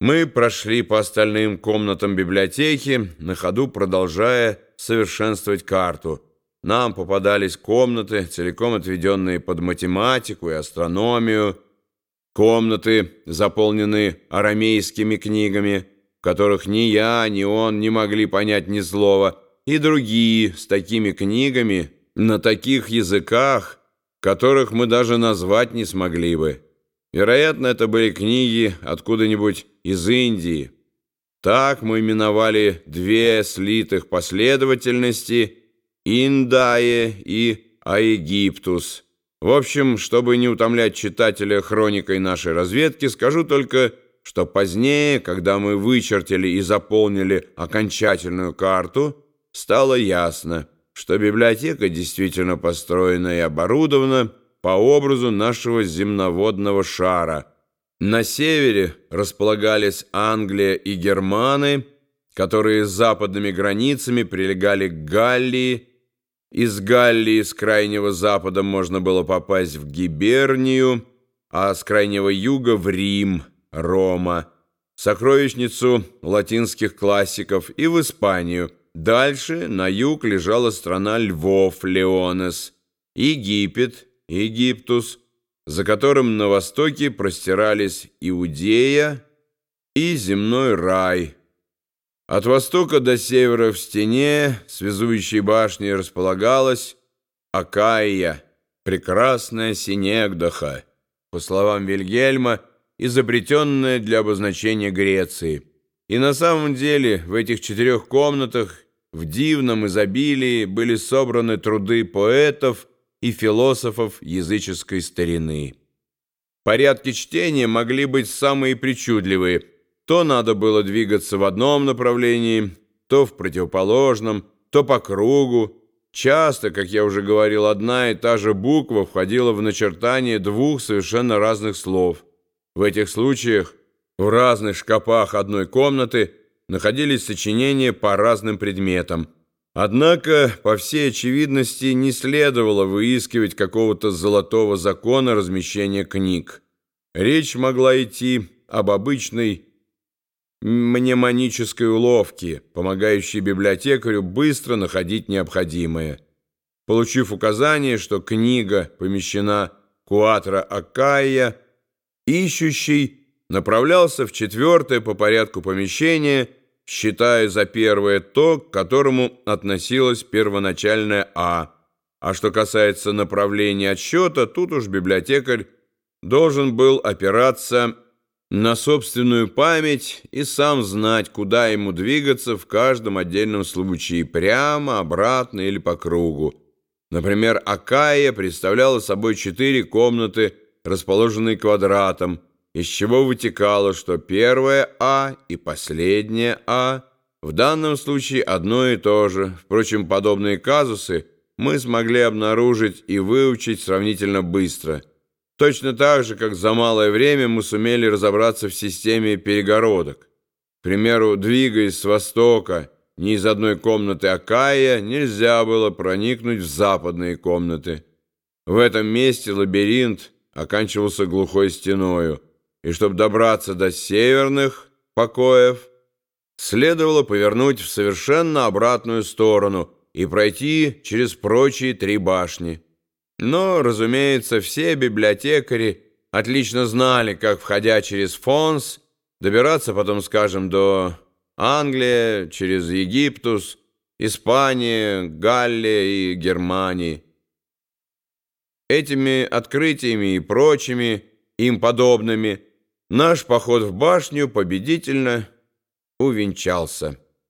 Мы прошли по остальным комнатам библиотеки, на ходу продолжая совершенствовать карту. Нам попадались комнаты, целиком отведенные под математику и астрономию, комнаты, заполненные арамейскими книгами, в которых ни я, ни он не могли понять ни слова, и другие с такими книгами на таких языках, которых мы даже назвать не смогли бы. Вероятно, это были книги откуда-нибудь из Индии. Так мы именовали две слитых последовательности Индае и Аегиптус. В общем, чтобы не утомлять читателя хроникой нашей разведки, скажу только, что позднее, когда мы вычертили и заполнили окончательную карту, стало ясно, что библиотека действительно построена и оборудована по образу нашего земноводного шара. На севере располагались Англия и Германы, которые западными границами прилегали к Галлии. Из Галлии с крайнего запада можно было попасть в Гибернию, а с крайнего юга в Рим, Рома, сокровищницу латинских классиков и в Испанию. Дальше на юг лежала страна Львов, Леонес, Египет, Египтус, за которым на востоке простирались Иудея и земной рай. От востока до севера в стене связующей башни располагалась Акаия, прекрасная Синегдаха, по словам Вильгельма, изобретенная для обозначения Греции. И на самом деле в этих четырех комнатах в дивном изобилии были собраны труды поэтов, и философов языческой старины. Порядки чтения могли быть самые причудливые. То надо было двигаться в одном направлении, то в противоположном, то по кругу. Часто, как я уже говорил, одна и та же буква входила в начертание двух совершенно разных слов. В этих случаях в разных шкафах одной комнаты находились сочинения по разным предметам – Однако, по всей очевидности, не следовало выискивать какого-то золотого закона размещения книг. Речь могла идти об обычной мнемонической уловке, помогающей библиотекарю быстро находить необходимое. Получив указание, что книга помещена Куатра Акая, ищущий направлялся в четвертое по порядку помещение – считая за первое то, к которому относилась первоначальная «А». А что касается направления отсчета, тут уж библиотекарь должен был опираться на собственную память и сам знать, куда ему двигаться в каждом отдельном случае, прямо, обратно или по кругу. Например, Акая представляла собой четыре комнаты, расположенные квадратом, из чего вытекало, что первое «А» и последнее «А» в данном случае одно и то же. Впрочем, подобные казусы мы смогли обнаружить и выучить сравнительно быстро. Точно так же, как за малое время мы сумели разобраться в системе перегородок. К примеру, двигаясь с востока, не из одной комнаты Акая, нельзя было проникнуть в западные комнаты. В этом месте лабиринт оканчивался глухой стеною – и чтобы добраться до северных покоев, следовало повернуть в совершенно обратную сторону и пройти через прочие три башни. Но, разумеется, все библиотекари отлично знали, как, входя через Фонс, добираться потом, скажем, до Англии, через Египтус, Испания, Галлия и Германии. Этими открытиями и прочими им подобными – Наш поход в башню победительно увенчался.